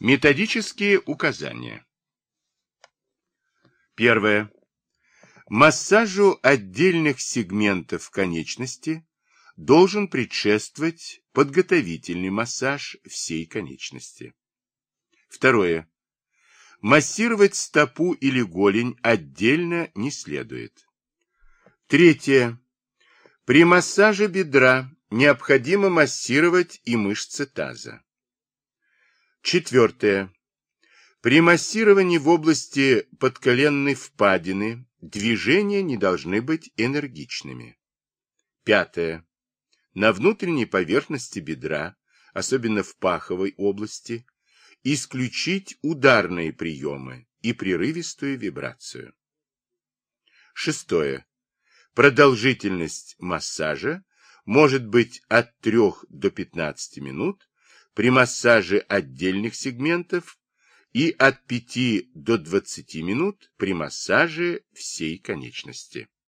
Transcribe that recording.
Методические указания. Первое. Массажу отдельных сегментов конечности должен предшествовать подготовительный массаж всей конечности. Второе. Массировать стопу или голень отдельно не следует. Третье. При массаже бедра необходимо массировать и мышцы таза. Четвертое. При массировании в области подколенной впадины движения не должны быть энергичными. Пятое. На внутренней поверхности бедра, особенно в паховой области, исключить ударные приемы и прерывистую вибрацию. Шестое. Продолжительность массажа может быть от 3 до 15 минут при массаже отдельных сегментов и от 5 до 20 минут при массаже всей конечности.